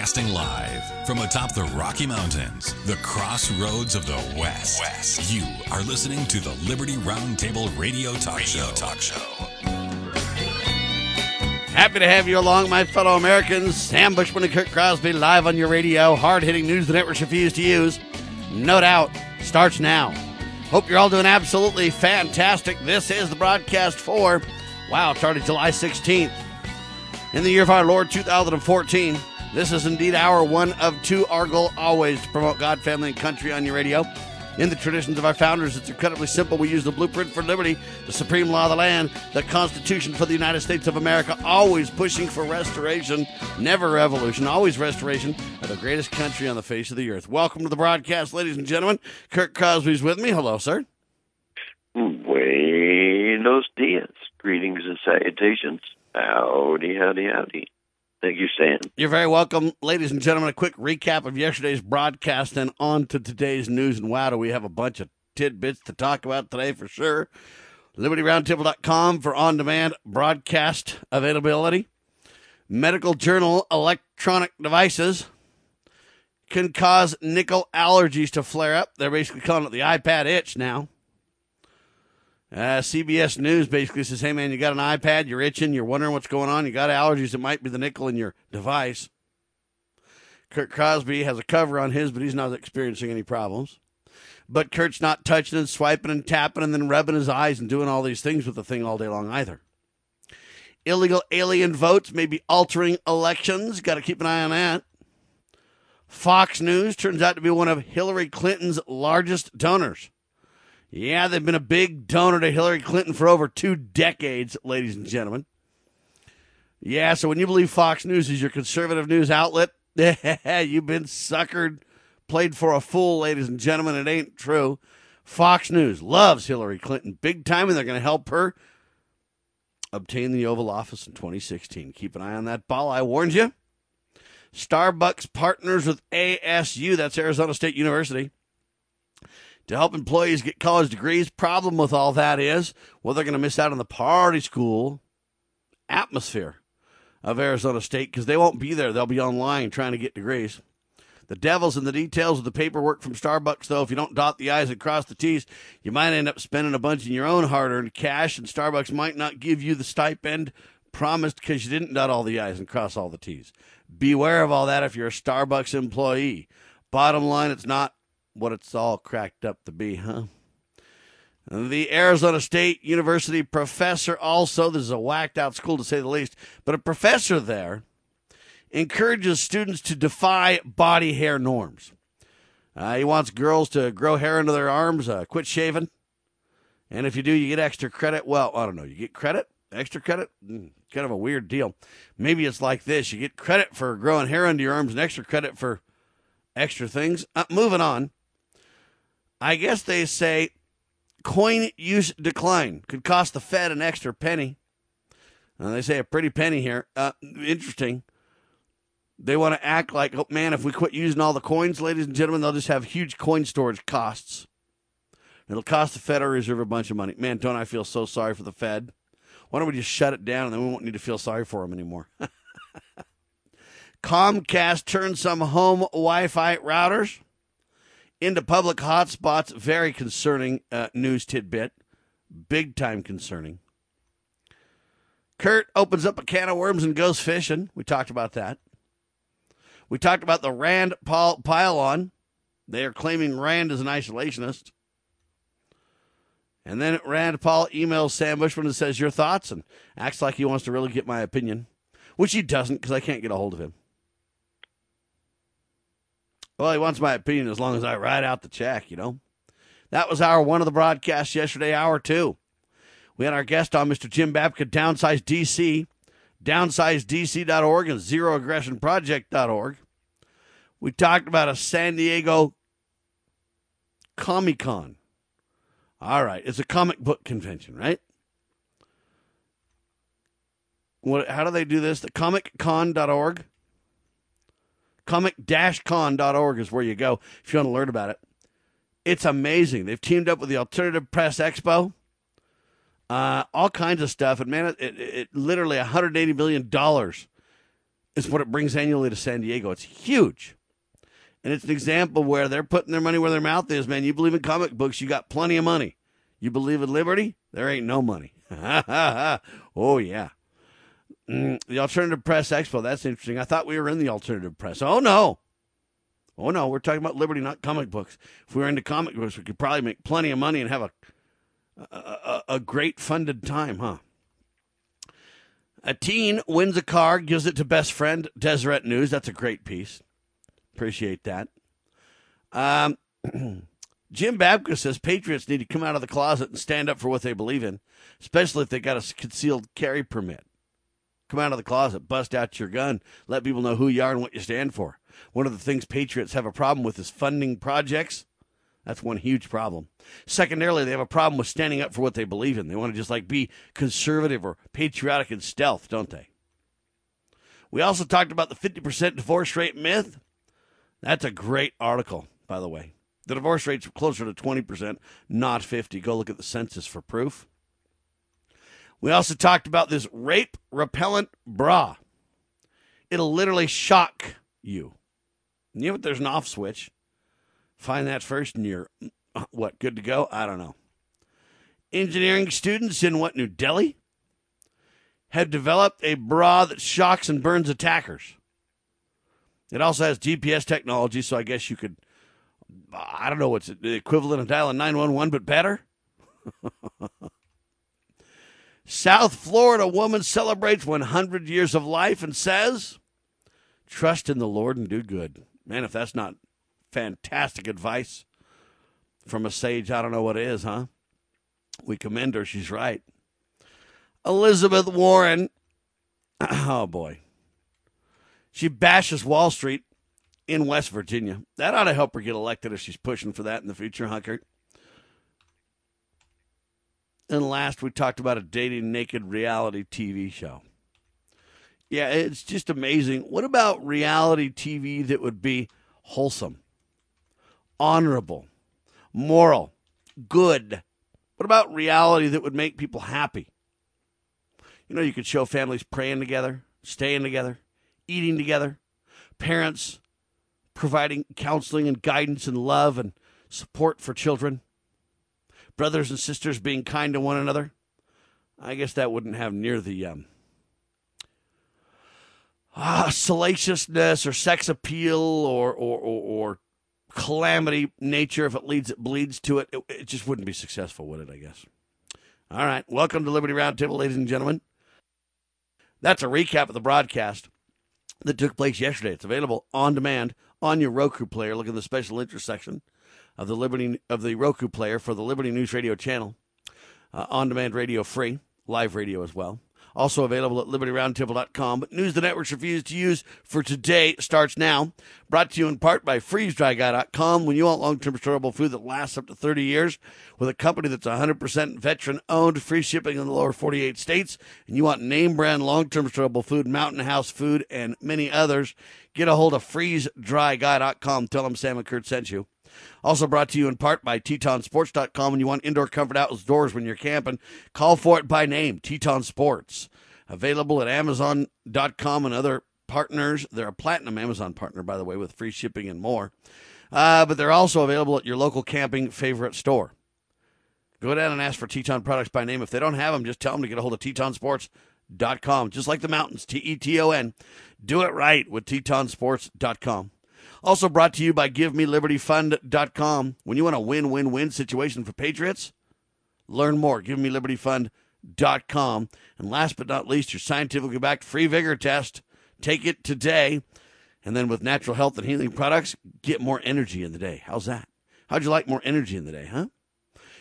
Broadcasting live from atop the Rocky Mountains, the crossroads of the West. West. You are listening to the Liberty Roundtable Radio Talk Radio Show. Talk Show. Happy to have you along, my fellow Americans. Sam Bushman and Kurt Crosby live on your radio. Hard hitting news the networks refuse to use. No doubt. Starts now. Hope you're all doing absolutely fantastic. This is the broadcast for, wow, started July 16th. In the year of our Lord 2014, this is indeed our one of two. Our goal always to promote God, family, and country on your radio. In the traditions of our founders, it's incredibly simple. We use the blueprint for liberty, the supreme law of the land, the Constitution for the United States of America, always pushing for restoration, never revolution, always restoration of the greatest country on the face of the earth. Welcome to the broadcast, ladies and gentlemen. Kurt Crosby's with me. Hello, sir. Buenos dias. Greetings and salutations. Howdy, howdy, howdy. Thank you, Sam. You're very welcome. Ladies and gentlemen, a quick recap of yesterday's broadcast and on to today's news. And wow, do we have a bunch of tidbits to talk about today for sure. LibertyRoundtable.com for on demand broadcast availability. Medical Journal electronic devices can cause nickel allergies to flare up. They're basically calling it the iPad itch now. Uh, CBS News basically says, hey, man, you got an iPad, you're itching, you're wondering what's going on, you got allergies, it might be the nickel in your device. Kurt Crosby has a cover on his, but he's not experiencing any problems. But Kurt's not touching and swiping and tapping and then rubbing his eyes and doing all these things with the thing all day long either. Illegal alien votes may be altering elections. Got to keep an eye on that. Fox News turns out to be one of Hillary Clinton's largest donors. Yeah, they've been a big donor to Hillary Clinton for over two decades, ladies and gentlemen. Yeah, so when you believe Fox News is your conservative news outlet, you've been suckered, played for a fool, ladies and gentlemen. It ain't true. Fox News loves Hillary Clinton big time, and they're going to help her obtain the Oval Office in 2016. Keep an eye on that ball. I warned you. Starbucks partners with ASU, that's Arizona State University to help employees get college degrees. Problem with all that is, well, they're going to miss out on the party school atmosphere of Arizona State because they won't be there. They'll be online trying to get degrees. The devil's in the details of the paperwork from Starbucks, though. If you don't dot the I's and cross the T's, you might end up spending a bunch in your own hard earned cash, and Starbucks might not give you the stipend promised because you didn't dot all the I's and cross all the T's. Beware of all that if you're a Starbucks employee. Bottom line, it's not what it's all cracked up to be, huh? The Arizona State University professor, also, this is a whacked out school to say the least, but a professor there encourages students to defy body hair norms. Uh, he wants girls to grow hair into their arms, uh, quit shaving. And if you do, you get extra credit. Well, I don't know. You get credit? Extra credit? Mm, kind of a weird deal. Maybe it's like this you get credit for growing hair under your arms and extra credit for extra things. Uh, moving on. I guess they say coin use decline could cost the Fed an extra penny. They say a pretty penny here. Uh, interesting. They want to act like, oh man, if we quit using all the coins, ladies and gentlemen, they'll just have huge coin storage costs. It'll cost the Federal Reserve a bunch of money. Man, don't I feel so sorry for the Fed? Why don't we just shut it down and then we won't need to feel sorry for them anymore? Comcast turned some home Wi Fi routers into public hotspots. Very concerning uh, news tidbit. Big time concerning. Kurt opens up a can of worms and goes fishing. We talked about that. We talked about the Rand Paul pile-on. They are claiming Rand is an isolationist. And then Rand Paul emails Sam Bushman and says, Your thoughts? And acts like he wants to really get my opinion, which he doesn't because I can't get a hold of him. Well, he wants my opinion as long as I write out the check, you know. That was our one of the broadcasts yesterday, hour two. We had our guest on, Mr. Jim Babka, Downsize DC, downsizedc.org and zeroaggressionproject.org. We talked about a San Diego Comic Con. All right, it's a comic book convention, right? What? How do they do this? The comiccon.org comic-con.org is where you go if you want to learn about it. It's amazing. They've teamed up with the Alternative Press Expo, uh, all kinds of stuff. And man, it, it, it literally 180 million dollars is what it brings annually to San Diego. It's huge. And it's an example where they're putting their money where their mouth is, man. You believe in comic books, you got plenty of money. You believe in liberty, there ain't no money. oh, yeah. Mm, the Alternative Press Expo, that's interesting. I thought we were in the alternative press. Oh, no. Oh, no. We're talking about liberty, not comic books. If we were into comic books, we could probably make plenty of money and have a, a, a, a great funded time, huh? A teen wins a car, gives it to best friend, Deseret News. That's a great piece. Appreciate that. Um, Jim Babka says Patriots need to come out of the closet and stand up for what they believe in, especially if they got a concealed carry permit. Come out of the closet, bust out your gun, let people know who you are and what you stand for. One of the things Patriots have a problem with is funding projects. That's one huge problem. Secondarily, they have a problem with standing up for what they believe in. They want to just like be conservative or patriotic in stealth, don't they? We also talked about the 50% divorce rate myth. That's a great article, by the way. The divorce rate's closer to 20%, not 50. Go look at the census for proof. We also talked about this rape repellent bra. It'll literally shock you. You know what? There's an off switch. Find that first, and you're uh, what? Good to go? I don't know. Engineering students in what? New Delhi have developed a bra that shocks and burns attackers. It also has GPS technology, so I guess you could, I don't know what's the equivalent of dialing 911, but better. South Florida woman celebrates 100 years of life and says, Trust in the Lord and do good. Man, if that's not fantastic advice from a sage, I don't know what is, huh? We commend her. She's right. Elizabeth Warren, oh boy. She bashes Wall Street in West Virginia. That ought to help her get elected if she's pushing for that in the future, Hunkert. And last, we talked about a dating naked reality TV show. Yeah, it's just amazing. What about reality TV that would be wholesome, honorable, moral, good? What about reality that would make people happy? You know, you could show families praying together, staying together, eating together, parents providing counseling and guidance and love and support for children, brothers and sisters being kind to one another. I guess that wouldn't have near the um, ah, salaciousness or sex appeal or, or, or, or calamity nature if it leads it bleeds to it. it. It just wouldn't be successful, would it? I guess. All right, welcome to Liberty Roundtable, ladies and gentlemen. That's a recap of the broadcast that took place yesterday. It's available on demand on your Roku player. Look in the special interest section of the Liberty of the Roku player for the Liberty News Radio channel. Uh, on demand radio free, live radio as well. Also available at libertyroundtable.com. But news the networks refuse to use for today starts now. Brought to you in part by freezedryguy.com. When you want long term storable food that lasts up to 30 years with a company that's 100% veteran owned, free shipping in the lower 48 states, and you want name brand long term storable food, Mountain House Food, and many others, get a hold of freezedryguy.com. Tell them Sam and Kurt sent you. Also brought to you in part by TetonSports.com. When you want indoor comfort outdoors when you're camping, call for it by name, Teton Sports. Available at Amazon.com and other partners. They're a platinum Amazon partner, by the way, with free shipping and more. Uh, but they're also available at your local camping favorite store. Go down and ask for Teton products by name. If they don't have them, just tell them to get a hold of TetonSports.com. Just like the mountains, T E T O N. Do it right with TetonSports.com. Also brought to you by GiveMeLibertyFund.com. When you want a win win win situation for Patriots, learn more. GiveMeLibertyFund.com. And last but not least, your scientifically backed free vigor test. Take it today. And then with natural health and healing products, get more energy in the day. How's that? How'd you like more energy in the day, huh?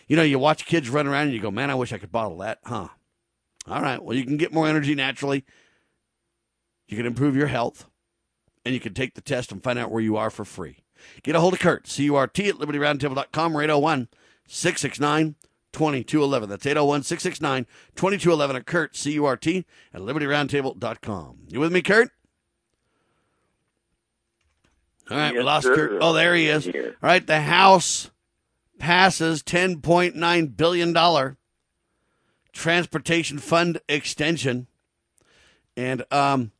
You know, you watch kids run around and you go, man, I wish I could bottle that, huh? All right. Well, you can get more energy naturally. You can improve your health and you can take the test and find out where you are for free. Get a hold of Kurt, C U R T, at libertyroundtable.com or 801 669 2211. That's 801 669 2211 at Kurt, C U R T, at libertyroundtable.com. You with me, Kurt? All right, Yes, we lost sir. Kurt. Oh, there he is. All right, the House passes $10.9 billion transportation fund extension. And um,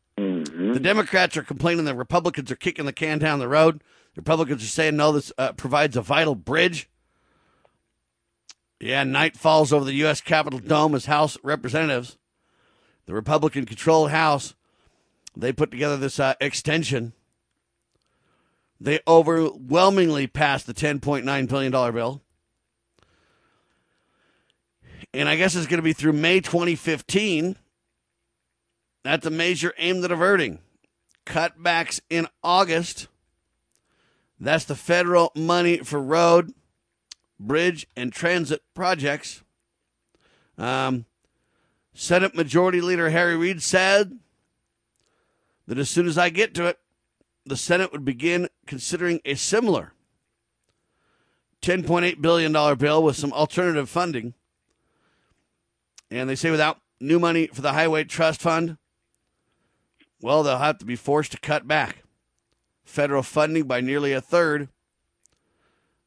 hmm The Democrats are complaining the Republicans are kicking the can down the road. The Republicans are saying, no, this uh, provides a vital bridge. Yeah, night falls over the U.S. Capitol Dome as House representatives. The Republican controlled House, they put together this uh, extension. They overwhelmingly passed the $10.9 billion bill. And I guess it's going to be through May 2015. That's a measure aimed at averting cutbacks in August. That's the federal money for road, bridge, and transit projects. Um, Senate Majority Leader Harry Reid said that as soon as I get to it, the Senate would begin considering a similar $10.8 billion bill with some alternative funding. And they say without new money for the Highway Trust Fund, well, they'll have to be forced to cut back federal funding by nearly a third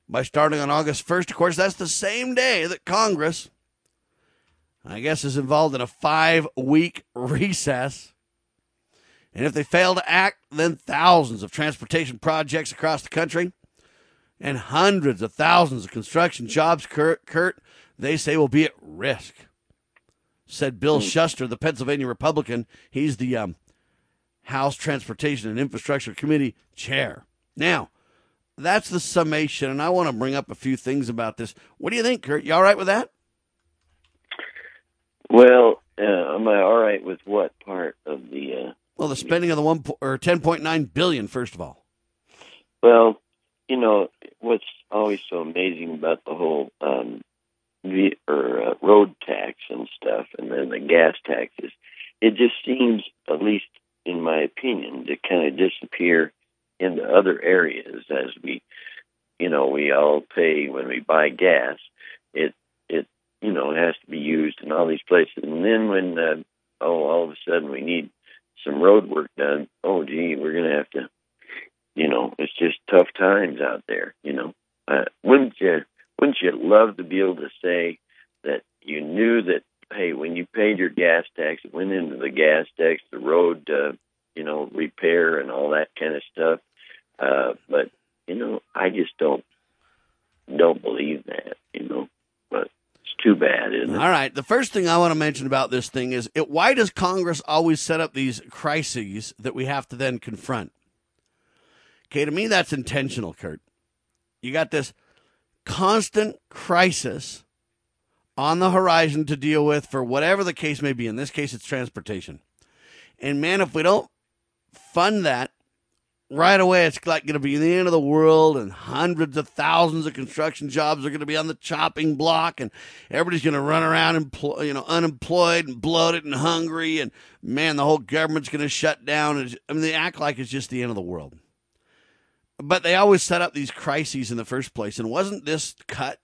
by starting on August 1st. Of course, that's the same day that Congress, I guess, is involved in a five week recess. And if they fail to act, then thousands of transportation projects across the country and hundreds of thousands of construction jobs, Kurt, Kurt they say will be at risk. Said Bill Shuster, the Pennsylvania Republican. He's the um, House Transportation and Infrastructure Committee chair. Now, that's the summation, and I want to bring up a few things about this. What do you think, Kurt? You all right with that? Well, uh, am I all right with what part of the? Uh, well, the spending of the one po- or ten point nine billion. First of all, well, you know what's always so amazing about the whole um, the, or uh, road tax and stuff, and then the gas taxes. It just seems, at least in my opinion, to kind of disappear into other areas as we, you know, we all pay when we buy gas. It it you know has to be used in all these places, and then when uh, oh all of a sudden we need some road work done, oh gee, we're gonna have to, you know, it's just tough times out there. You know, uh, wouldn't you wouldn't you love to be able to say that you knew that hey, when you paid your gas tax, it went into the gas tax, the road, uh, you know, repair and all that kind of stuff. Uh, but you know, I just don't don't believe that. You know, but it's too bad, isn't it? all right. The first thing I want to mention about this thing is it, why does Congress always set up these crises that we have to then confront? Okay, to me that's intentional, Kurt. You got this constant crisis on the horizon to deal with for whatever the case may be. In this case, it's transportation. And man, if we don't fund that right away, it's like going to be the end of the world, and hundreds of thousands of construction jobs are going to be on the chopping block, and everybody's going to run around empl- you know unemployed and bloated and hungry, and man, the whole government's going to shut down. And I mean, they act like it's just the end of the world. But they always set up these crises in the first place, and wasn't this cut?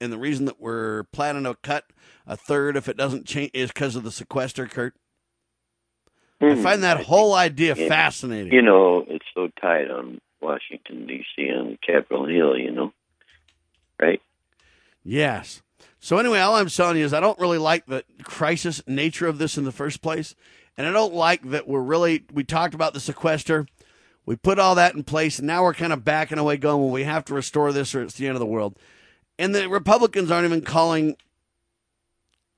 And the reason that we're planning to cut a third if it doesn't change is because of the sequester, Kurt. I Hmm. find that I whole idea yeah. fascinating. You know, it's so tight on Washington D.C. on Capitol Hill. You know, right? Yes. So anyway, all I'm telling you is I don't really like the crisis nature of this in the first place, and I don't like that we're really we talked about the sequester, we put all that in place, and now we're kind of backing away, going, well, we have to restore this, or it's the end of the world. And the Republicans aren't even calling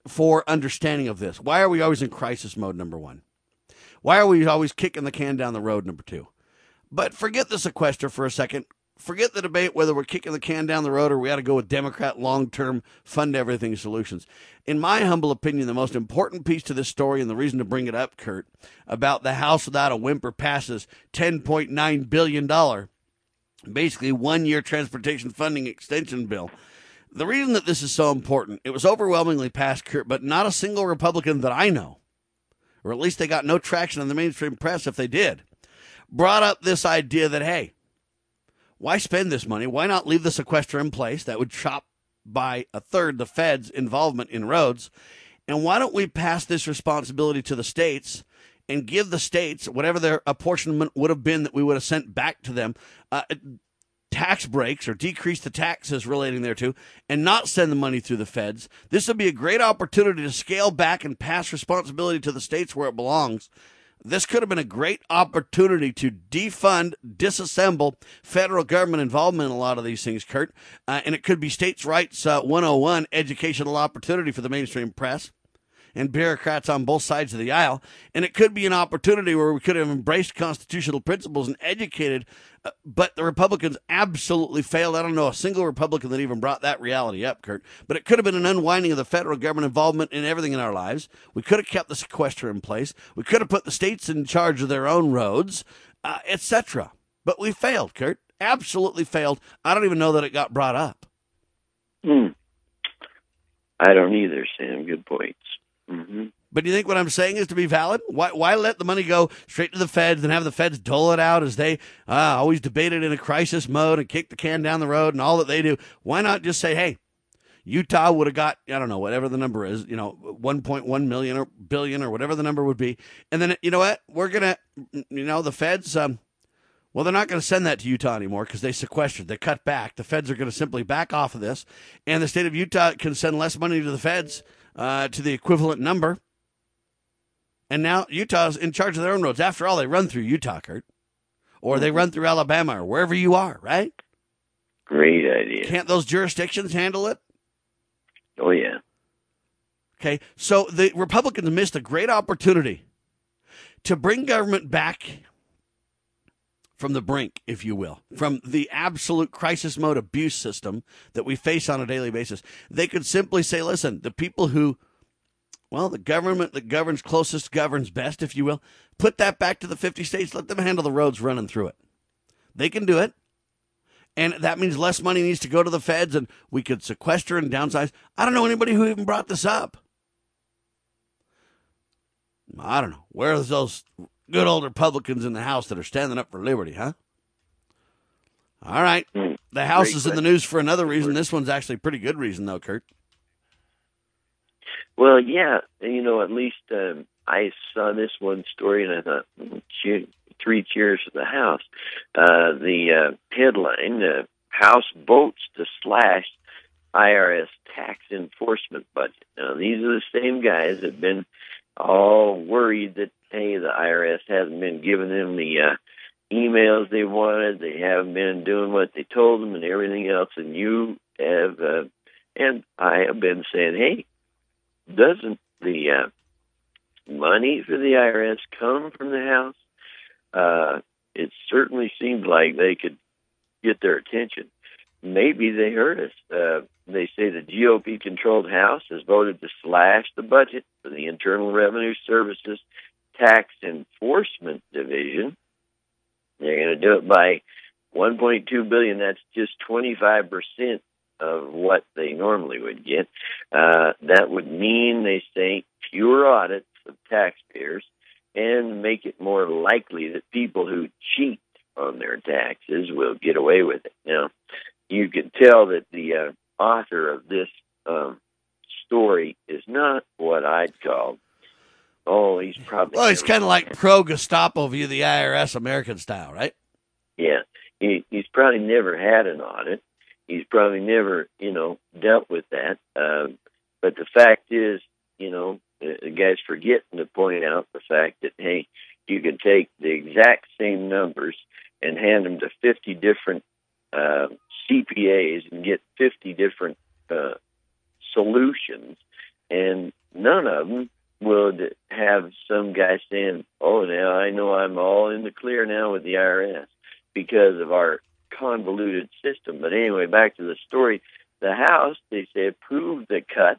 for understanding of this. Why are we always in crisis mode? Number one. Why are we always kicking the can down the road? Number two. But forget the sequester for a second. Forget the debate whether we're kicking the can down the road or we ought to go with Democrat long term fund everything solutions. In my humble opinion, the most important piece to this story and the reason to bring it up, Kurt, about the House without a whimper passes $10.9 billion, basically one year transportation funding extension bill. The reason that this is so important, it was overwhelmingly passed, but not a single Republican that I know, or at least they got no traction in the mainstream press if they did, brought up this idea that, hey, why spend this money? Why not leave the sequester in place? That would chop by a third the Fed's involvement in roads. And why don't we pass this responsibility to the states and give the states whatever their apportionment would have been that we would have sent back to them? Uh, tax breaks or decrease the taxes relating thereto and not send the money through the feds. This would be a great opportunity to scale back and pass responsibility to the states where it belongs. this could have been a great opportunity to defund, disassemble federal government involvement in a lot of these things, Kurt. Uh, and it could be states' rights uh, 101 educational opportunity for the mainstream press and bureaucrats on both sides of the aisle. And it could be an opportunity where we could have embraced constitutional principles and educated. Uh, but the Republicans absolutely failed. I don't know a single Republican that even brought that reality up, Kurt. But it could have been an unwinding of the federal government involvement in everything in our lives. We could have kept the sequester in place. We could have put the states in charge of their own roads, uh, etc. But we failed, Kurt. Absolutely failed. I don't even know that it got brought up. Hmm. I don't either, Sam. Good points. Mm-hmm. But do you think what I'm saying is to be valid? Why, why let the money go straight to the feds and have the feds dole it out as they uh, always debate it in a crisis mode and kick the can down the road and all that they do? Why not just say, hey, Utah would have got, I don't know, whatever the number is, you know, 1.1 million or billion or whatever the number would be. And then, you know what? We're going to, you know, the feds, um, well, they're not going to send that to Utah anymore because they sequestered, they cut back. The feds are going to simply back off of this. And the state of Utah can send less money to the feds uh, to the equivalent number. And now Utah's in charge of their own roads. After all, they run through Utah, Kurt, or they run through Alabama or wherever you are, right? Great idea. Can't those jurisdictions handle it? Oh, yeah. Okay, so the Republicans missed a great opportunity to bring government back from the brink, if you will, from the absolute crisis mode abuse system that we face on a daily basis. They could simply say, listen, the people who, well, the government that governs closest governs best, if you will, put that back to the 50 states, let them handle the roads running through it. They can do it. And that means less money needs to go to the feds and we could sequester and downsize. I don't know anybody who even brought this up. I don't know. Where's those good old Republicans in the House that are standing up for liberty, huh? All right. Hmm. The House Great is in the news for another reason. This one's actually a pretty good reason, though, Kurt. Well, yeah. You know, at least um, I saw this one story and I thought, three cheers for the House. Uh, the uh, headline uh, House votes to slash IRS tax enforcement budget. Now, these are the same guys that have been all worried that hey, the IRS hasn't been giving them the uh, emails they wanted, they haven't been doing what they told them, and everything else. And you have, uh, and I have been saying, hey, doesn't the uh, money for the IRS come from the House? Uh, it certainly seems like they could get their attention. Maybe they heard us. Uh, they say the GOP controlled House has voted to slash the budget for the Internal Revenue Services Tax Enforcement Division. They're going to do it by 1.2 billion. That's just 25 percent of what they normally would get. Uh, that would mean they say fewer audits of taxpayers and make it more likely that people who cheat on their taxes will get away with it. Now, you can tell that the uh, author of this um, story is not what I'd call. Oh, he's probably. Well, he's kind of like pro Gestapo view the IRS American style, right? Yeah, he he's probably never had an audit. He's probably never, you know, dealt with that. Um, but the fact is, you know, the guy's forgetting to point out the fact that hey, you can take the exact same numbers and hand them to 50 different uh, CPAs and get 50 different uh, solutions, and none of them would have some guy saying, "Oh, now I know I'm all in the clear now with the IRS because of our convoluted system." But anyway, back to the story. The House, they say, approved the cut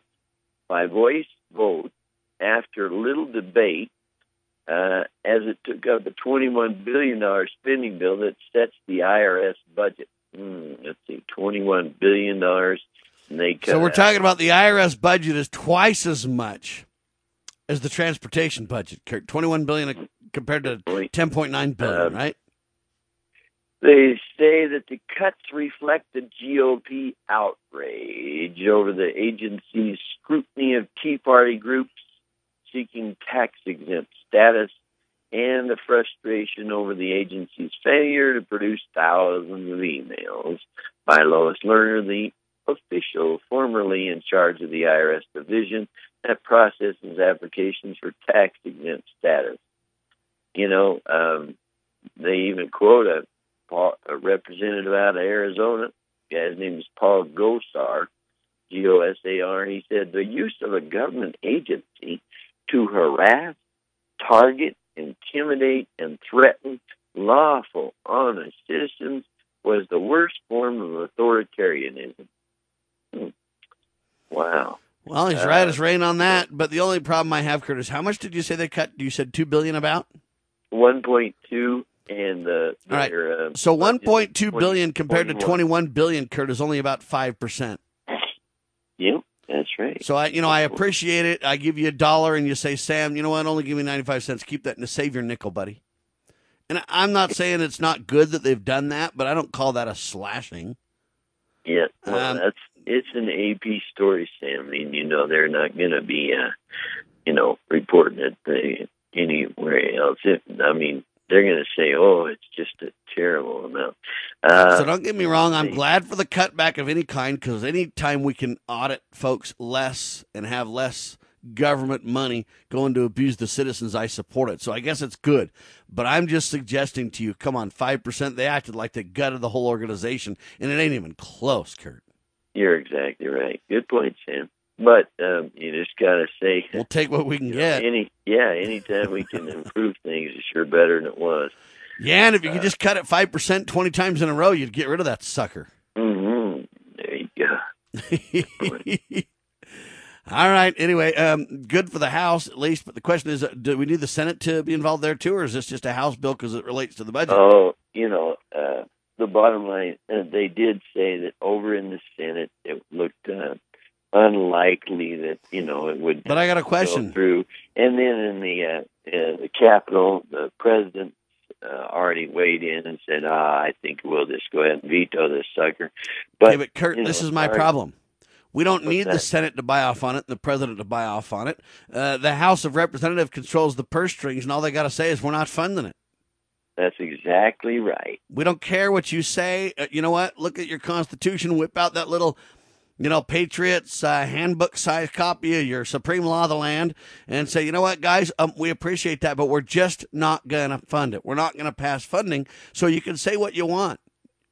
by voice vote after little debate, uh, as it took up a $21 billion spending bill that sets the IRS budget. Mm, let's see, $21 billion. They so we're out. talking about the IRS budget is twice as much as the transportation budget, Kurt. Twenty-one billion compared to ten point nine billion, um, right? They say that the cuts reflect the GOP outrage over the agency's scrutiny of Tea Party groups seeking tax exempt status and the frustration over the agency's failure to produce thousands of emails by Lois Lerner, the official formerly in charge of the IRS division that processes applications for tax exempt status. you know, um, they even quote a, a representative out of Arizona. His name is Paul Gosar, G O S A R. He said the use of a government agency to harass, target, intimidate, and threaten lawful, honest citizens was the worst form of authoritarianism. Hmm. Wow. Well, he's uh, right as rain on that. But the only problem I have, Kurt is, how much did you say they cut? You said two billion about one point two, and the all right. Uh, so one point two billion compared 21. to twenty one billion, Kurt, is only about five percent. Yep, that's right. So I, you know, I appreciate it. I give you a dollar, and you say, Sam, you know what? Only give me ninety five cents. Keep that and save your nickel, buddy. And I'm not saying it's not good that they've done that, but I don't call that a slashing. Yeah, well, um, that's it's an AP story, Sam. I mean, you know, they're not going to be, uh, you know, reporting it anywhere else. If I mean, they're going to say, "Oh, it's just a terrible amount." Uh, so don't get me wrong. I'm glad for the cutback of any kind because anytime we can audit folks less and have less government money going to abuse the citizens, I support it. So I guess it's good. But I'm just suggesting to you, come on, 5%. They acted like they gutted the whole organization, and it ain't even close, Kurt. You're exactly right. Good point, Sam. But um, you just got to say, we'll take what we can get. Any, yeah, anytime we can improve things, it's sure better than it was. Yeah, and if you uh, could just cut it 5% 20 times in a row, you'd get rid of that sucker. Mm-hmm. There you go. All right. Anyway, um, good for the House at least. But the question is, uh, do we need the Senate to be involved there too, or is this just a House bill because it relates to the budget? Oh, you know, uh, the bottom line, uh, they did say that over in the Senate, it looked uh, unlikely that you know it would. But I got a question through, and then in the uh, the Capitol, the president uh, already weighed in and said, "Ah, I think we'll just go ahead and veto this sucker." But, okay, but Kurt, this know, is my problem. We don't need the Senate to buy off on it and the president to buy off on it. Uh, the House of Representatives controls the purse strings, and all they got to say is we're not funding it. That's exactly right. We don't care what you say. Uh, you know what? Look at your Constitution. Whip out that little, you know, Patriots uh, handbook size copy of your supreme law of the land and say, you know what, guys, um, we appreciate that, but we're just not going to fund it. We're not going to pass funding. So you can say what you want.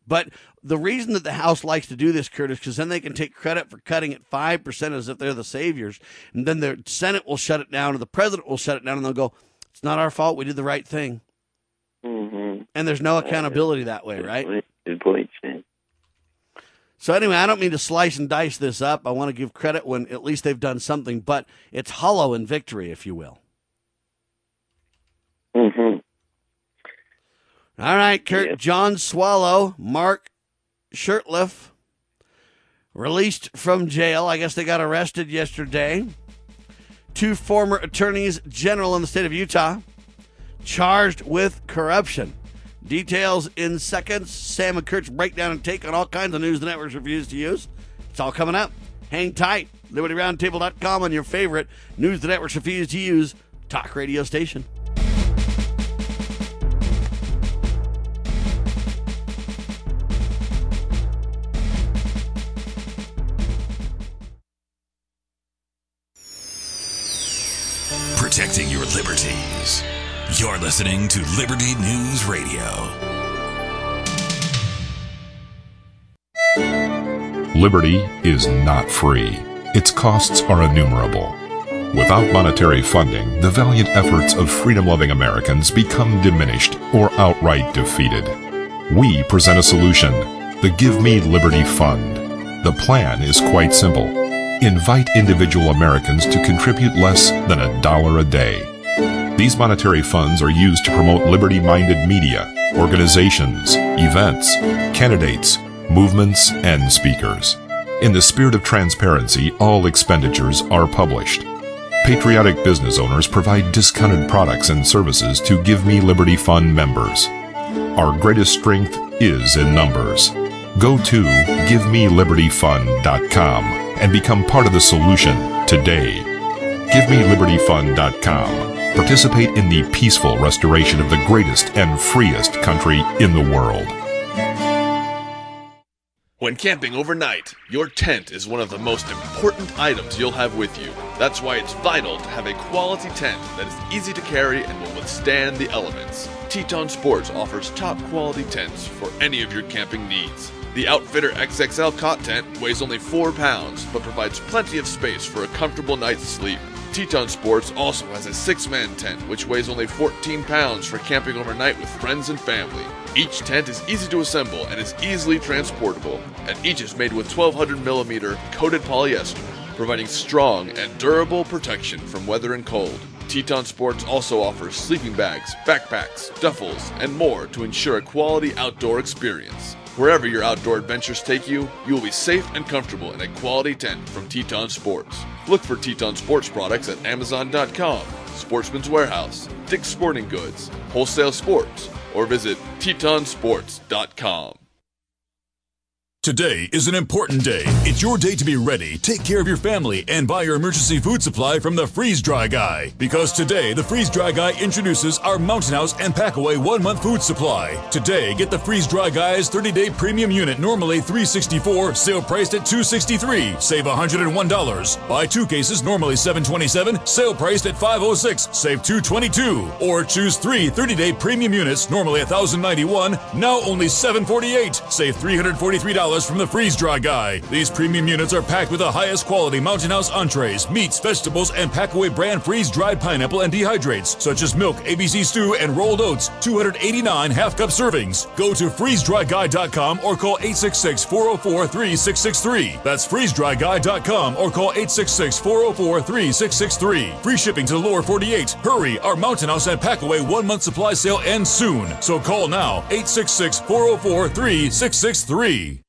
But the reason that the House likes to do this, Kurt is, because then they can take credit for cutting it 5% as if they're the saviors. And then the Senate will shut it down, or the president will shut it down, and they'll go, it's not our fault. We did the right thing. Mm-hmm. And there's no accountability that way, right? Good point. So anyway, I don't mean to slice and dice this up. I want to give credit when at least they've done something, but it's hollow in victory, if you will. Mm-hmm. All right, Kurt. Yeah. John Swallow, Mark Shurtleff, released from jail. I guess they got arrested yesterday. Two former attorneys general in the state of Utah charged with corruption. Details in seconds. Sam and Kurt's breakdown and take on all kinds of news the networks refuse to use. It's all coming up. Hang tight. LibertyRoundtable.com on your favorite news the networks refuse to use talk radio station. protecting your liberties. You're listening to Liberty News Radio. Liberty is not free. Its costs are innumerable. Without monetary funding, the valiant efforts of freedom loving Americans become diminished or outright defeated. We present a solution the Give Me Liberty Fund. The plan is quite simple invite individual Americans to contribute less than a dollar a day. These monetary funds are used to promote liberty minded media, organizations, events, candidates, movements, and speakers. In the spirit of transparency, all expenditures are published. Patriotic business owners provide discounted products and services to Give Me Liberty Fund members. Our greatest strength is in numbers. Go to GiveMeLibertyFund.com and become part of the solution today. GiveMeLibertyFund.com. Participate in the peaceful restoration of the greatest and freest country in the world. When camping overnight, your tent is one of the most important items you'll have with you. That's why it's vital to have a quality tent that is easy to carry and will withstand the elements. Teton Sports offers top quality tents for any of your camping needs. The Outfitter XXL cot tent weighs only 4 pounds, but provides plenty of space for a comfortable night's sleep. Teton Sports also has a six man tent, which weighs only 14 pounds for camping overnight with friends and family. Each tent is easy to assemble and is easily transportable, and each is made with 1200 millimeter coated polyester, providing strong and durable protection from weather and cold. Teton Sports also offers sleeping bags, backpacks, duffels, and more to ensure a quality outdoor experience. Wherever your outdoor adventures take you, you will be safe and comfortable in a quality tent from Teton Sports. Look for Teton Sports products at Amazon.com, Sportsman's Warehouse, Dick's Sporting Goods, Wholesale Sports, or visit TetonSports.com. Today is an important day. It's your day to be ready, take care of your family, and buy your emergency food supply from the Freeze Dry Guy. Because today, the Freeze Dry Guy introduces our Mountain House and Packaway one month food supply. Today, get the Freeze Dry Guy's 30 day premium unit, normally 364, sale priced at 263. Save $101. Buy two cases, normally 727, sale priced at 506. Save 222. Or choose three 30 day premium units, normally 1,091, now only 748. Save $343 from the Freeze Dry Guy. These premium units are packed with the highest quality Mountain House entrees, meats, vegetables, and Packaway brand freeze dried pineapple and dehydrates, such as milk, ABC stew, and rolled oats. 289 half cup servings. Go to freezedryguy.com or call 866 404 3663. That's freezedryguy.com or call 866 404 3663. Free shipping to the lower 48. Hurry, our Mountain House and Packaway one month supply sale ends soon. So call now 866 404 3663.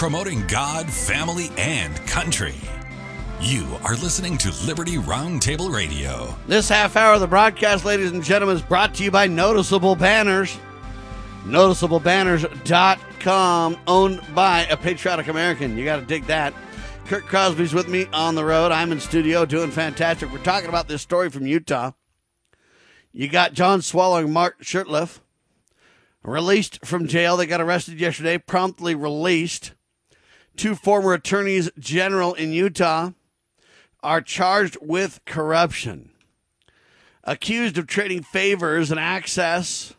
Promoting God, family, and country. You are listening to Liberty Roundtable Radio. This half hour of the broadcast, ladies and gentlemen, is brought to you by Noticeable Banners. NoticeableBanners.com, owned by a patriotic American. You got to dig that. Kurt Crosby's with me on the road. I'm in studio doing fantastic. We're talking about this story from Utah. You got John Swallow and Mark Shurtleff released from jail. They got arrested yesterday, promptly released. Two former attorneys general in Utah are charged with corruption, accused of trading favors and access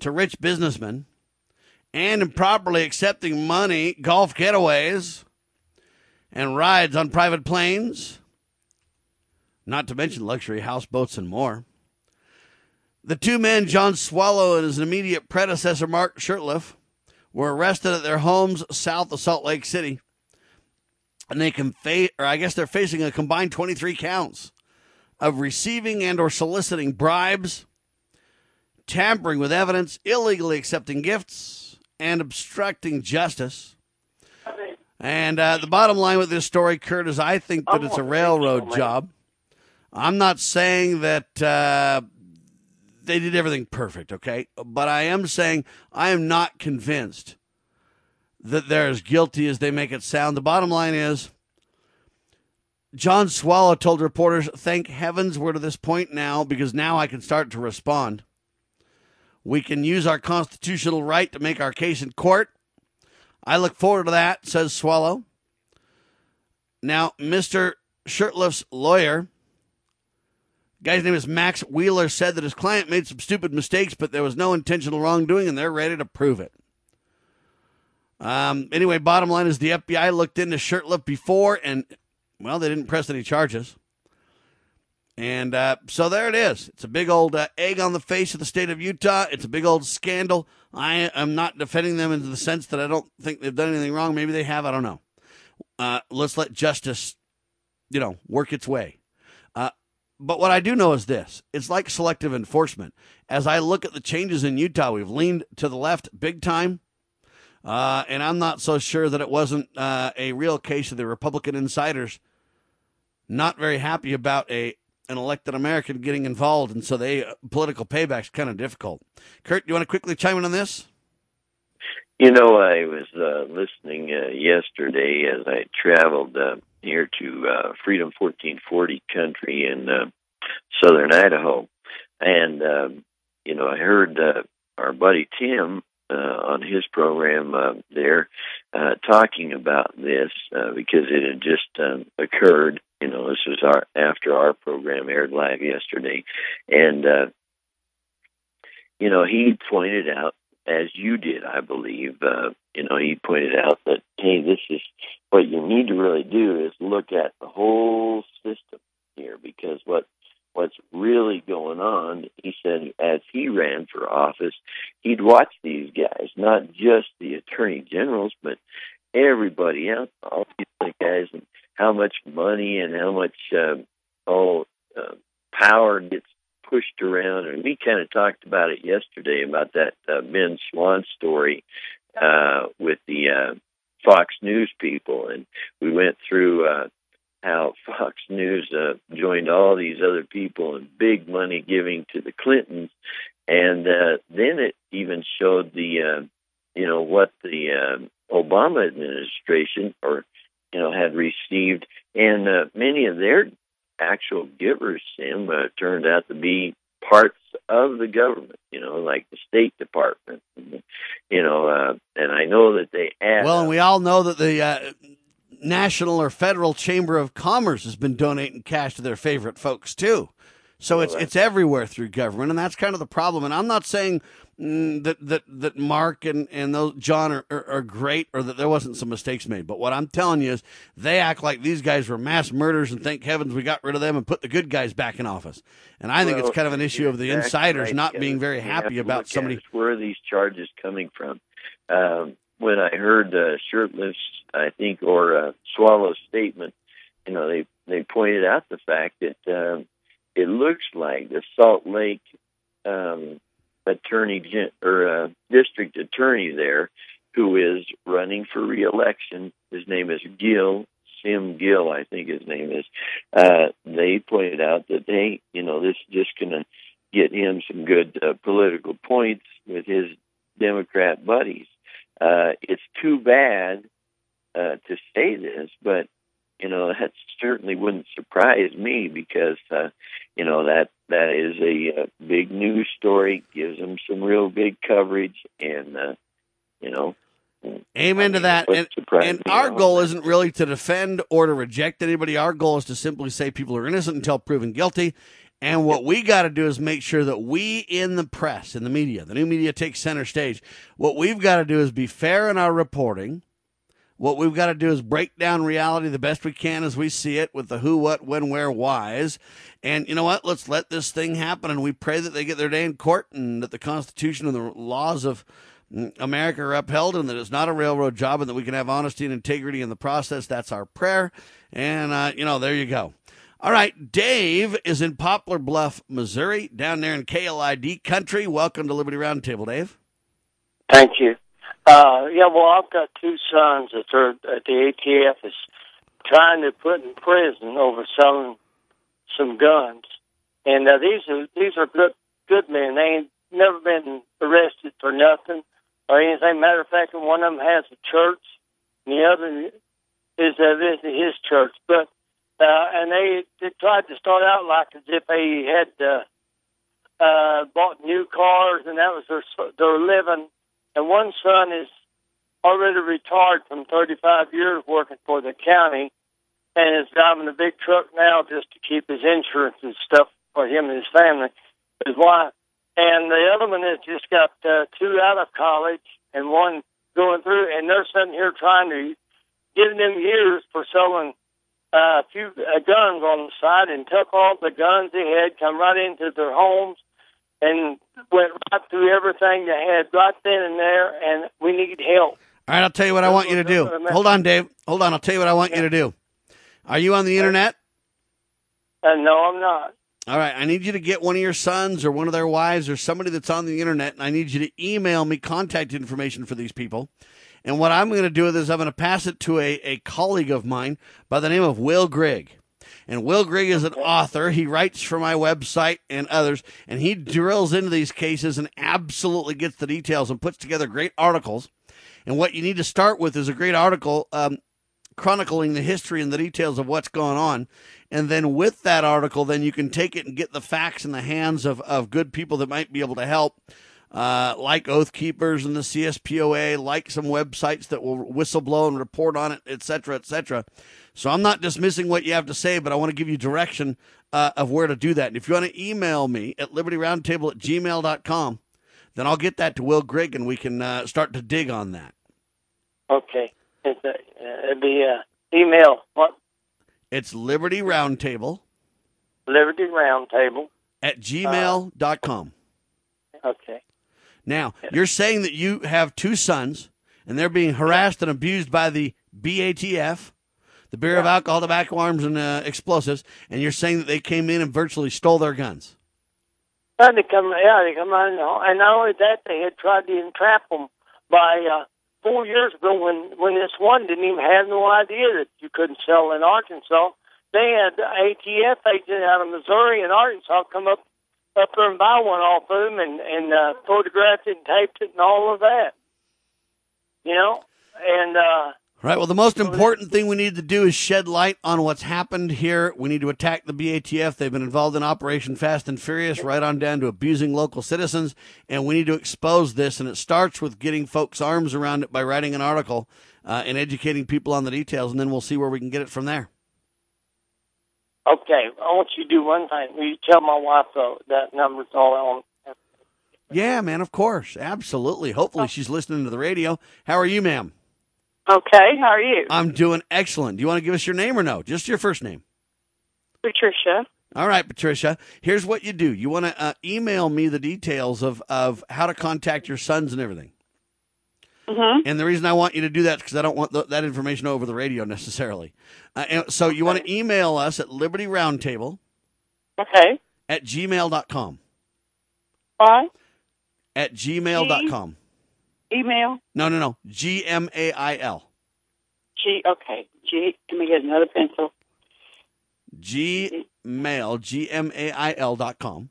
to rich businessmen, and improperly accepting money, golf getaways, and rides on private planes, not to mention luxury houseboats and more. The two men, John Swallow and his immediate predecessor, Mark Shurtleff, were arrested at their homes south of Salt Lake City. And they can face, or I guess they're facing a combined 23 counts of receiving and or soliciting bribes, tampering with evidence, illegally accepting gifts, and obstructing justice. And uh, the bottom line with this story, Kurt, is I think that it's a railroad job. I'm not saying that uh, they did everything perfect, okay? But I am saying I am not convinced that they're as guilty as they make it sound. The bottom line is John Swallow told reporters, Thank heavens we're to this point now because now I can start to respond. We can use our constitutional right to make our case in court. I look forward to that, says Swallow. Now, Mr. Shurtleff's lawyer, guy's name is Max Wheeler, said that his client made some stupid mistakes, but there was no intentional wrongdoing, and they're ready to prove it. Um, anyway, bottom line is the FBI looked into Shurtleff before, and well, they didn't press any charges. And uh, so there it is. It's a big old uh, egg on the face of the state of Utah. It's a big old scandal. I am not defending them in the sense that I don't think they've done anything wrong. Maybe they have. I don't know. Uh, let's let justice, you know, work its way. But what I do know is this it's like selective enforcement. As I look at the changes in Utah, we've leaned to the left big time. Uh, and I'm not so sure that it wasn't uh, a real case of the Republican insiders not very happy about a an elected American getting involved, and so they uh, political payback's kind of difficult. Kurt, do you want to quickly chime in on this? You know, I was uh, listening uh, yesterday as I traveled uh, here to uh, Freedom 1440 country in uh, southern Idaho, and um, you know, I heard uh, our buddy Tim uh, on his program uh, there uh, talking about this uh, because it had just um, occurred. You know, this was our after our program aired live yesterday, and uh, you know he pointed out, as you did, I believe. Uh, you know, he pointed out that hey, this is what you need to really do is look at the whole system here because what what's really going on. He said as he ran for office, he'd watch these guys, not just the attorney generals, but everybody else, all these guys, and how much money and how much uh, all uh, power gets pushed around. And we kind of talked about it yesterday about that uh, Ben Swann story uh, with the uh, Fox News people, and we went through uh, how Fox News uh, joined all these other people and big money giving to the Clintons, and uh, then it even showed the, uh, you know, what the uh, Obama administration or you know had received, and uh, many of their actual givers, Sam, uh, turned out to be parts of the government, you know, like the State Department, you know, uh, and I know that they add. Well, and we all know that the uh, National or Federal Chamber of Commerce has been donating cash to their favorite folks too. So it's it's everywhere through government, and that's kind of the problem. And I'm not saying that that that Mark and and those John are, are, are, great, or that there wasn't some mistakes made. But what I'm telling you is, they act like these guys were mass murderers, and thank heavens we got rid of them and put the good guys back in office. And I think it's kind of an issue of the insiders right, not being very happy about somebody. Where are these charges coming from? Um, when I heard uh, Shurtleff's, I think, or uh, Swallow's statement, you know, they they pointed out the fact that um, it looks like the Salt Lake um, attorney or uh, district attorney there, who is running for reelection. His name is Gill Sim Gill, I think his name is. Uh, they pointed out that they, you know, this is just going to get him some good uh, political points with his Democrat buddies. Uh, it's too bad uh, to say this, but you know that certainly wouldn't surprise me because uh, you know that that is a, a big news story, gives them some real big coverage, and uh, you know. Amen I mean, to that. And, and our goal isn't really to defend or to reject anybody. Our goal is to simply say people are innocent until proven guilty. And what we got to do is make sure that we in the press, in the media, the new media takes center stage. What we've got to do is be fair in our reporting. What we've got to do is break down reality the best we can as we see it with the who, what, when, where, whys. And you know what? Let's let this thing happen. And we pray that they get their day in court and that the Constitution and the laws of America are upheld and that it's not a railroad job and that we can have honesty and integrity in the process. That's our prayer. And, uh, you know, there you go. All right, Dave is in Poplar Bluff, Missouri, down there in KLID country. Welcome to Liberty Roundtable, Dave. Thank you. Uh, yeah, well, I've got two sons that are at the ATF is trying to put in prison over selling some guns, and uh, these are these are good good men. They ain't never been arrested for nothing or anything. Matter of fact, one of them has a church, and the other is uh, visit his church, but uh, and they, they tried to start out like as if they had uh, uh, bought new cars and that was their their living. And one son is already retired from 35 years working for the county and is driving a big truck now just to keep his insurance and stuff for him and his family, his wife. And the other one has just got uh, two out of college and one going through, and they're sitting here trying to give them years for selling uh, a few uh, guns on the side and took all the guns they had, come right into their homes, and went right through everything they had right then and there. And we need help. All right, I'll tell you what I want you to do. Hold on, Dave. Hold on. I'll tell you what I want you to do. Are you on the internet? Uh, no, I'm not. All right, I need you to get one of your sons or one of their wives or somebody that's on the internet, and I need you to email me contact information for these people. And what I'm going to do with this, I'm going to pass it to a, a colleague of mine by the name of Will Grigg. And Will Grigg is an author. He writes for my website and others, and he drills into these cases and absolutely gets the details and puts together great articles. And what you need to start with is a great article um, chronicling the history and the details of what's going on. And then with that article, then you can take it and get the facts in the hands of, of good people that might be able to help, uh, like Oath Keepers and the CSPOA, like some websites that will whistleblow and report on it, etc., cetera, et cetera. So I'm not dismissing what you have to say, but I want to give you direction uh, of where to do that. And if you want to email me at libertyroundtable at gmail.com, then I'll get that to Will Grigg and we can uh, start to dig on that. Okay. It's a, uh, it'd be uh, email what It's Liberty Roundtable Liberty Roundtable. at gmail.com. Okay. Now, you're saying that you have two sons and they're being harassed and abused by the BATF, the Bureau of Alcohol, Tobacco, Arms, and uh, Explosives, and you're saying that they came in and virtually stole their guns. Well, they come, yeah, they come on, and not only that, they had tried to entrap them by uh, four years ago when when this one didn't even have no idea that you couldn't sell in Arkansas. They had the ATF agent out of Missouri and Arkansas come up up there and buy one off of them and and uh, photographed it and taped it and all of that. You know, and uh, Right. Well, the most important thing we need to do is shed light on what's happened here. We need to attack the BATF. They've been involved in Operation Fast and Furious, right on down to abusing local citizens, and we need to expose this. And it starts with getting folks' arms around it by writing an article uh, and educating people on the details, and then we'll see where we can get it from there. Okay, I want you to do one thing. Will you tell my wife though that number's all on? Yeah, man. Of course, absolutely. Hopefully, she's listening to the radio. How are you, ma'am? Okay, how are you? I'm doing excellent. Do you want to give us your name or no? Just your first name. Patricia. All right, Patricia. Here's what you do. You want to uh, email me the details of, of how to contact your sons and everything. Mhm. And the reason I want you to do that is because I don't want th- that information over the radio necessarily. Uh, and so you want to email us at Liberty Roundtable Okay. at gmail.com. Why? At gmail.com. Email. No, no, no. G M A I L. G. Okay. G. Let me get another pencil. Gmail, G M A I L dot com.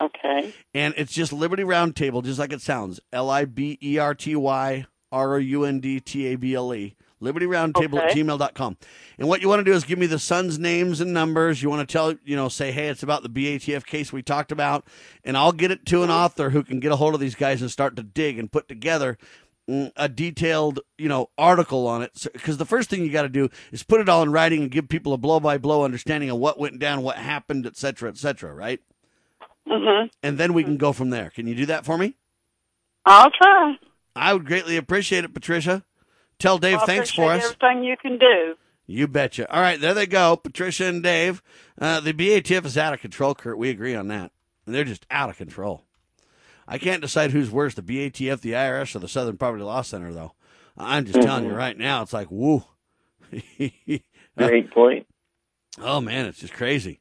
Okay. And it's just Liberty Roundtable, just like it sounds. L I B E R T Y R O U N D T A B L E. Liberty Roundtable at Okay. gmail.com. And what you want to do is give me the sons' names and numbers. You want to tell, you know, say, hey, it's about the BATF case we talked about. And I'll get it to an author who can get a hold of these guys and start to dig and put together mm, a detailed, you know, article on it. Because the first thing you got to do is put it all in writing and give people a blow by blow understanding of what went down, what happened, et cetera, et cetera, right? Mhm. And then we can go from there. Can you do that for me? I'll try. I would greatly appreciate it, Patricia. Tell Dave I thanks for us. Everything you can do. You betcha. All right, there they go, Patricia and Dave. Uh, the BATF is out of control, Kurt. We agree on that. They're just out of control. I can't decide who's worse, the BATF, the IRS, or the Southern Poverty Law Center, though. I'm just telling you right now, it's like, woo. Great point. oh, man, it's just crazy.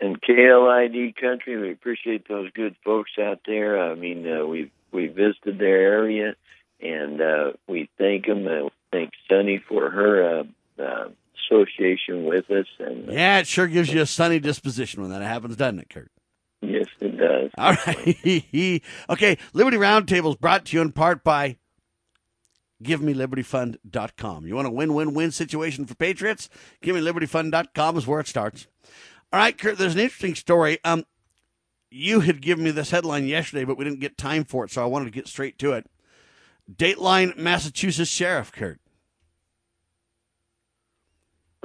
And KLID country, we appreciate those good folks out there. I mean, uh, we we visited their area, and uh, we thank them. Uh, we thank Sunny for her uh, uh, association with us, and uh, Yeah, it sure gives you a sunny disposition when that happens, doesn't it, Kurt? yes, it does. All right. okay. Liberty Roundtable is brought to you in part by GiveMeLibertyFund.com. You want a win win win situation for Patriots? GiveMeLibertyFund.com is where it starts. All right, Kurt, there's an interesting story. Um, you had given me this headline yesterday, but we didn't get time for it, so I wanted to get straight to it. Dateline, Massachusetts Sheriff, Kurt.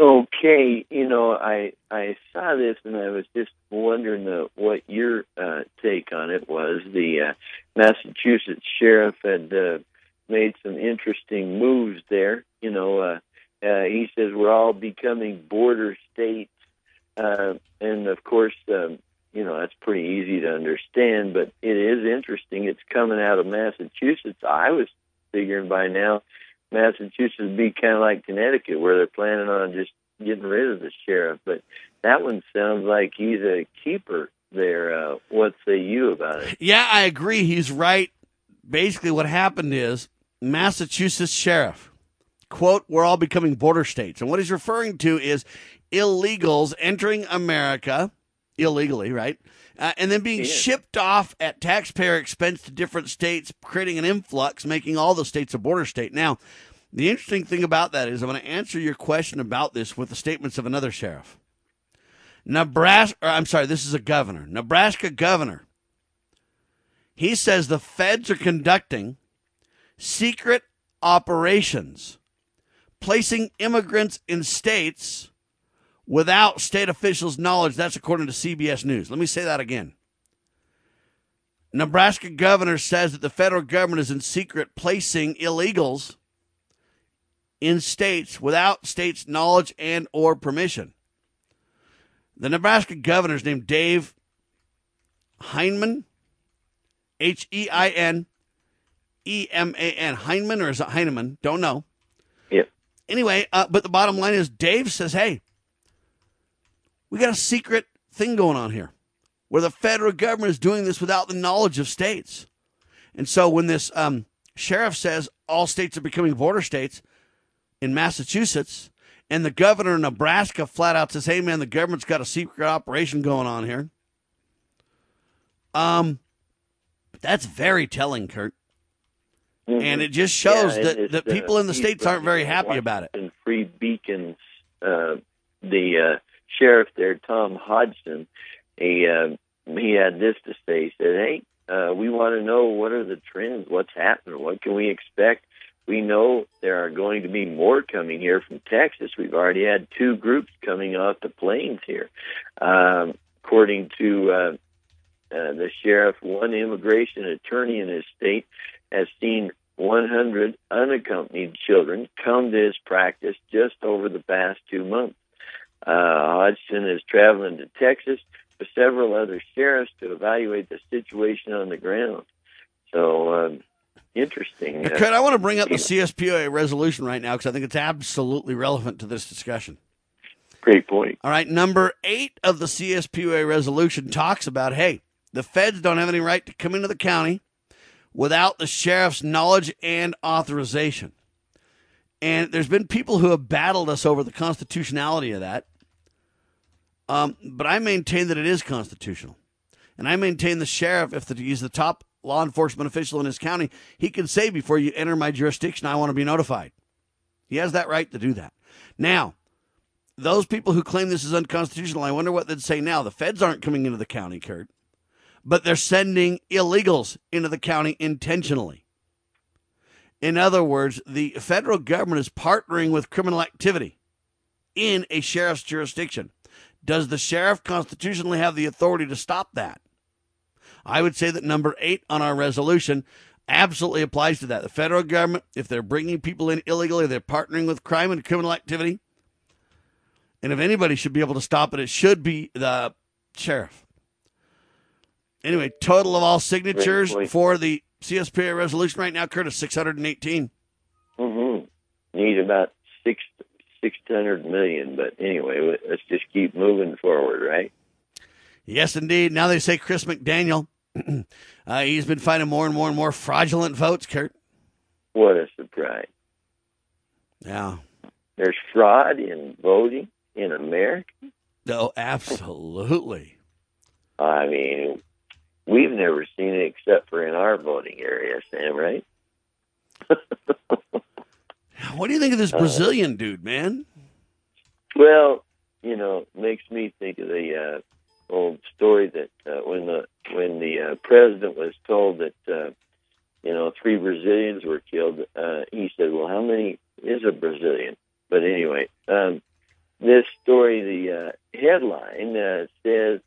Okay, you know, I I saw this and I was just wondering what your uh, take on it was. The uh, Massachusetts sheriff had uh, made some interesting moves there. You know, uh, uh, he says we're all becoming border states, uh, and of course, um, you know that's pretty easy to understand. But it is interesting. It's coming out of Massachusetts. I was figuring by now Massachusetts would be kind of like Connecticut, where they're planning on just getting rid of the sheriff. But that one sounds like he's a keeper there. Uh, what say you about it? Yeah, I agree. He's right. Basically, what happened is Massachusetts sheriff, quote, we're all becoming border states. And what he's referring to is illegals entering America illegally, right? Uh, and then being shipped off at taxpayer expense to different states, creating an influx, making all the states a border state. Now, The interesting thing about that is I'm going to answer your question about this with the statements of another sheriff. Nebraska, I'm sorry, this is a governor. Nebraska governor. He says the feds are conducting secret operations, placing immigrants in states without state officials' knowledge. That's according to CBS News. Let me say that again. Nebraska governor says that the federal government is in secret placing illegals in states without states' knowledge and or permission. The Nebraska governor is named Dave Heineman, H E I N E M A N. Heineman or is it Heineman? Don't know. Anyway, uh, but the bottom line is Dave says, hey, we got a secret thing going on here where the federal government is doing this without the knowledge of states. And so when this um, sheriff says all states are becoming border states in Massachusetts, and the governor of Nebraska flat out says, hey, man, the government's got a secret operation going on here. Um, that's very telling, Kurt. Mhm. And it just shows Yeah, that, that uh, people in the states aren't very happy about it. Washington Free Beacons, uh, the uh, sheriff there, Tom Hodgson, he uh, he had this to say. He said, "Hey, uh, we want to know what are the trends, what's happening, what can we expect." We know there are going to be more coming here from Texas. We've already had two groups coming off the plains here. Um, according to uh, uh, the sheriff, one immigration attorney in his state has seen 100 unaccompanied children come to his practice just over the past two months. Uh, Hodgson is traveling to Texas with several other sheriffs to evaluate the situation on the ground. So, um, interesting. Now, Uh, Kurt, I want to bring up the CSPOA resolution right now because I think it's absolutely relevant to this discussion. great point. All right, number eight of the CSPOA resolution talks about hey, the feds don't have any right to come into the county without the sheriff's knowledge and authorization. And there's been people who have battled us over the constitutionality of that. Um, but I maintain that it is constitutional. And I maintain the sheriff, if the, he's the top law enforcement official in his county, he can say before you enter my jurisdiction, I want to be notified. He has that right to do that. Now, those people who claim this is unconstitutional, I wonder what they'd say now. The feds aren't coming into the county, Kurt, but they're sending illegals into the county intentionally. In other words, the federal government is partnering with criminal activity in a sheriff's jurisdiction. Does the sheriff constitutionally have the authority to stop that? I would say that number eight on our resolution absolutely applies to that. The federal government, if they're bringing people in illegally, they're partnering with crime and criminal activity. And if anybody should be able to stop it, it should be the sheriff. Anyway, total of all signatures for the CSPA resolution right now, Kurt is, 618. Mm-hmm. Need about six six hundred million, but anyway, let's just keep moving forward, right? Yes, indeed. Now they say Chris McDaniel, uh, he's been finding more and more and more fraudulent votes, Kurt. What a surprise! Yeah. There's fraud in voting in America. Oh, absolutely. I mean, we've never seen it except for in our voting area, Sam. Right? What do you think of this Brazilian dude, man? Well, you know, makes me think of the uh, old story that uh, when the when the uh, president was told that uh, you know three Brazilians were killed, uh, he said, "Well, how many is a Brazilian?" But anyway, um, this story, the uh, headline uh, says.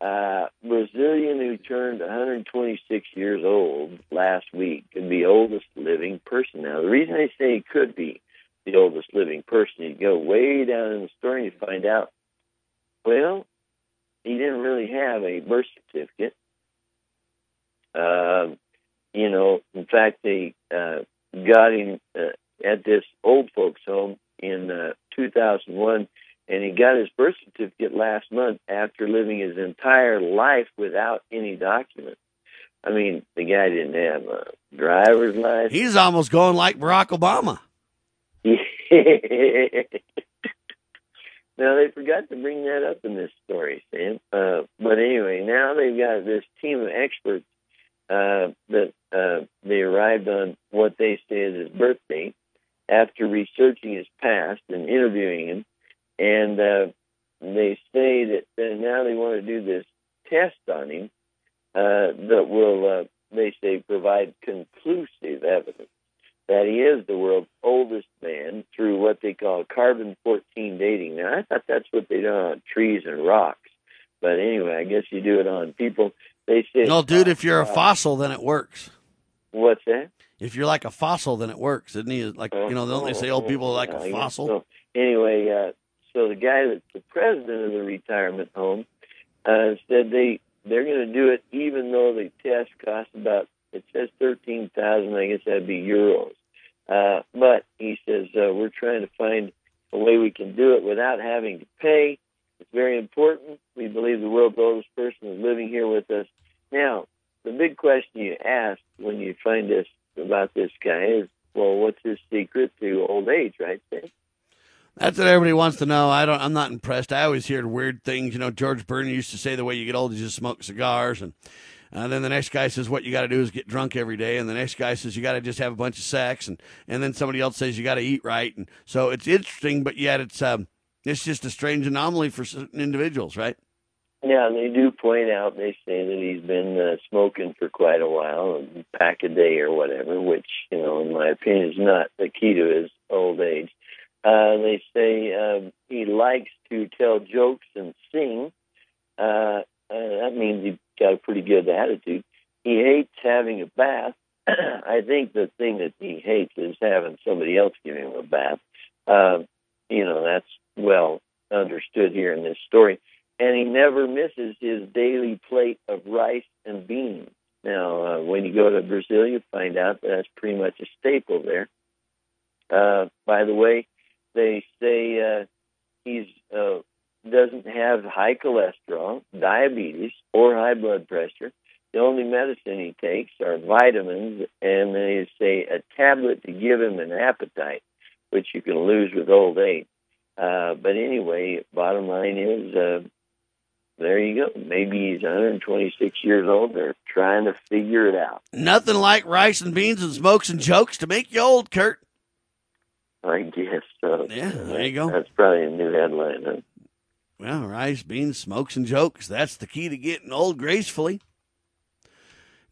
Uh, Brazilian who turned 126 years old last week could be oldest living person. Now, the reason they say he could be the oldest living person. You go way down in the story and you find out, well, he didn't really have a birth certificate. Um, you know, in fact, they uh, got him uh, at this old folks' home in uh, 2001, and he got his birth certificate last month after living his entire life without any documents. I mean, the guy didn't have a driver's license. He's almost going like Barack Obama. now they forgot to bring that up in this story, Sam. Uh, but anyway, now they've got this team of experts uh, that uh, they arrived on what they say is his birth date, researching his past and interviewing him, and uh, they say that uh, now they want to do this test on him uh, that will, uh, they say, provide conclusive evidence that he is the world's oldest man through what they call carbon 14 dating. Now, I thought that's what they do on trees and rocks. But anyway, I guess you do it on people. They say, No, dude, if you're a fossil, then it works. what's that? If you're like a fossil, then it works, isn't he? Like you know, don't they say old people are like a fossil? So anyway, uh, so the guy that's the president of the retirement home uh, said they they're going to do it even though the test costs about it says thirteen thousand. I guess that'd be euros. Uh, but he says uh, we're trying to find a way we can do it without having to pay. It's very important. We believe the world's oldest person is living here with us now. The big question you ask when you find this about this guy is, well, what's his secret to old age, right? Sam? That's what everybody wants to know. I don't. I'm not impressed. I always hear weird things. You know, George Burns used to say the way you get old is you smoke cigars, and uh, then the next guy says what you got to do is get drunk every day, and the next guy says you got to just have a bunch of sex, and and then somebody else says you got to eat right, and so it's interesting, but yet it's um it's just a strange anomaly for certain individuals, right? Yeah, they do point out. They say that he's been uh, smoking for quite a while, a pack a day or whatever, which you know, in my opinion, is not the key to his old age. Uh, they say uh, he likes to tell jokes and sing. Uh, uh, that means he's got a pretty good attitude. He hates having a bath. I think the thing that he hates is having somebody else give him a bath. Uh, you know, that's well understood here in this story. And he never misses his daily plate of rice and beans. Now, uh, when you go to Brazil, you find out that that's pretty much a staple there. Uh, by the way, they say uh, he's uh, doesn't have high cholesterol, diabetes, or high blood pressure. The only medicine he takes are vitamins, and they say a tablet to give him an appetite, which you can lose with old age. Uh, but anyway, bottom line is, uh, there you go. Maybe he's 126 years old. They're trying to figure it out. Nothing like rice and beans and smokes and jokes to make you old, Kurt. I guess so. Yeah, there you go. That's probably a new headline. Huh? Well, rice, beans, smokes, and jokes. That's the key to getting old gracefully.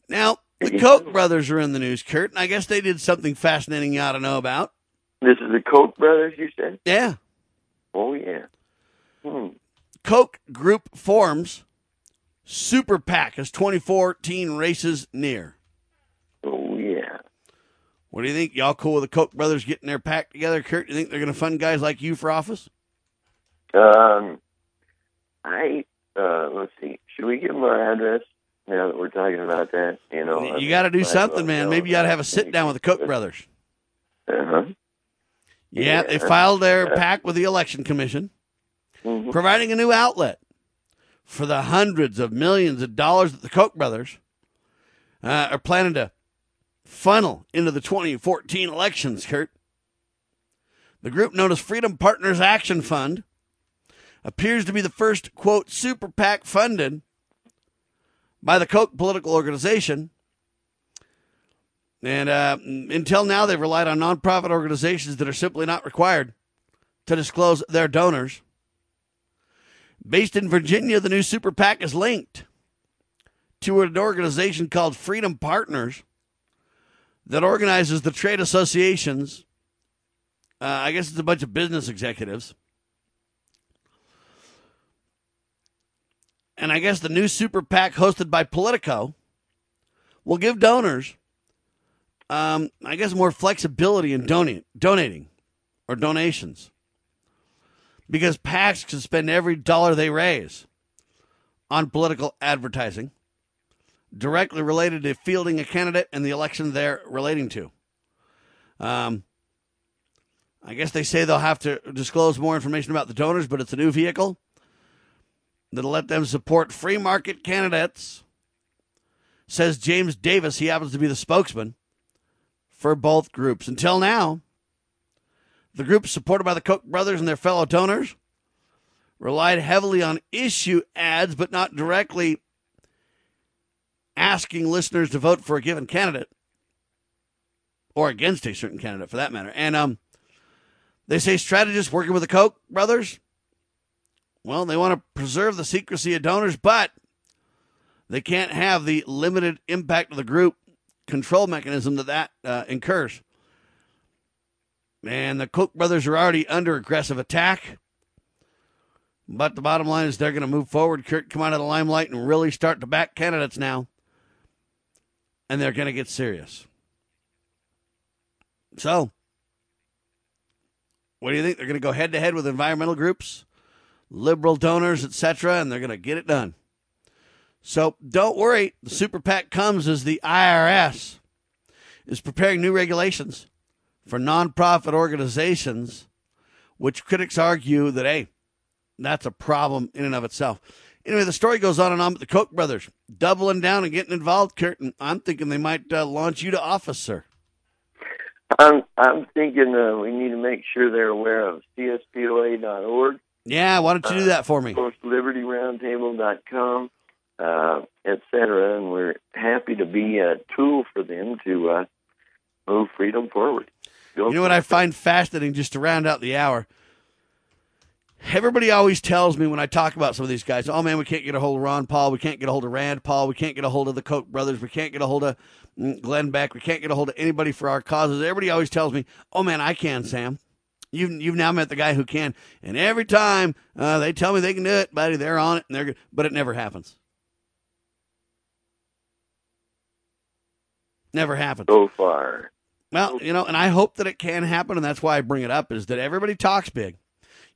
Now, the. Koch brothers are in the news, Kurt, and I guess they did something fascinating you ought to know about. This is the Koch brothers, you said? Yeah. Oh, yeah. Hmm. Koch Group forms Super PAC as 2014 races near. Yeah. What do you think? Y'all cool with the Koch brothers getting their pack together, Kurt? Do You think they're going to fund guys like you for office? Um, I, uh, let's see. Should we give them our address now that we're talking about that? You know, you got to do something, man. Maybe you got to have a sit down with the Koch brothers. Uh huh. Yeah, they filed their PAC with the election commission, Mhm. providing a new outlet for the hundreds of millions of dollars that the Koch brothers uh, are planning to funnel into the 2014 elections, Kurt. The group known as Freedom Partners Action Fund appears to be the first, quote, super PAC funded by the Koch political organization. And uh, until now, they've relied on nonprofit organizations that are simply not required to disclose their donors. Based in Virginia, the new super PAC is linked to an organization called Freedom Partners that organizes the trade associations. Uh, I guess it's a bunch of business executives. And I guess the new super PAC hosted by Politico will give donors, um, I guess, more flexibility in donating or donations. Because PACs can spend every dollar they raise on political advertising directly related to fielding a candidate and the election they're relating to. Um, I guess they say they'll have to disclose more information about the donors, but it's a new vehicle that'll let them support free market candidates. Says James Davis. He happens to be the spokesman for both groups. Until now, the groups supported by the Koch brothers and their fellow donors relied heavily on issue ads, but not directly asking listeners to vote for a given candidate or against a certain candidate for that matter. And um, They say strategists working with the Koch brothers, well, they want to preserve the secrecy of donors, but they can't have the limited impact of the group control mechanism that that uh, incurs. And the Koch brothers are already under aggressive attack. But the bottom line is they're going to move forward, Kurt, come out of the limelight and really start to back candidates now. And they're going to get serious. So, what do you think? They're going to go head to head with environmental groups, liberal donors, etc., and they're going to get it done. So don't worry. The super PAC comes as the IRS is preparing new regulations for nonprofit organizations, which critics argue that, hey, that's a problem in and of itself. Anyway, the story goes on and on, but the Koch brothers doubling down and getting involved, Curtin. I'm thinking they might uh, launch you to office, sir. I'm I'm thinking uh, we need to make sure they're aware of cspoa.org. Yeah, why don't you do that for me? Of course, libertyroundtable.com, uh, etc. And we're happy to be a tool for them to uh, move freedom forward. Go you know what I find fascinating, just to round out the hour? Everybody always tells me when I talk about some of these guys, oh man, we can't get a hold of Ron Paul, we can't get a hold of Rand Paul, we can't get a hold of the Koch brothers, we can't get a hold of mm, Glenn Beck, we can't get a hold of anybody for our causes. Everybody always tells me, oh man, I can, Sam. You've you've now met the guy who can, and every time uh, they tell me they can do it, buddy, they're on it, and they're good, but it never happens. Never happens so far. Well, you know, and I hope that it can happen, and that's why I bring it up. Is that everybody talks big?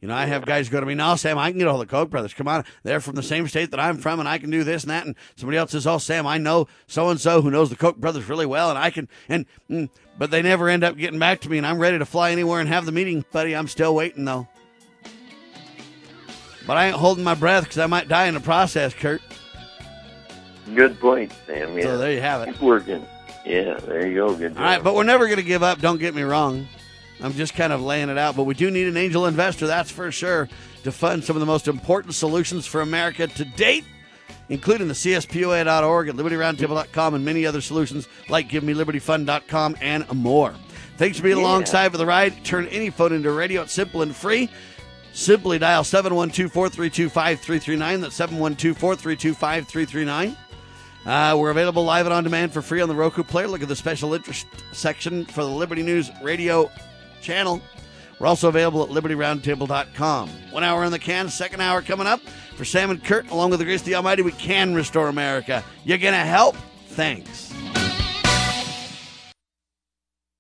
You know, I have guys go to me, now, Sam, I can get all the Koch brothers. Come on. They're from the same state that I'm from, and I can do this and that. And somebody else says, oh, Sam, I know so and so who knows the Koch brothers really well, and I can. And mm, But they never end up getting back to me, and I'm ready to fly anywhere and have the meeting, buddy. I'm still waiting, though. But I ain't holding my breath because I might die in the process, Kurt. Good point, Sam. Yeah. So there you have it. Keep working. Yeah, there you go. Good job. All right, but we're never going to give up. Don't get me wrong. I'm just kind of laying it out. But we do need an angel investor, that's for sure, to fund some of the most important solutions for America to date, including the CSPOA.org and LibertyRoundtable.com and many other solutions like GiveMeLibertyFund.com and more. Thanks for being yeah. alongside for the ride. Turn any phone into radio. It's simple and free. Simply dial 712 432 5339. That's 712 432 5339. Uh, we're available live and on demand for free on the Roku player. Look at the special interest section for the Liberty News radio channel. We're also available at libertyroundtable.com. One hour in the can, second hour coming up. For Sam and Kurt, along with the grace of the Almighty, we can restore America. You're going to help? Thanks.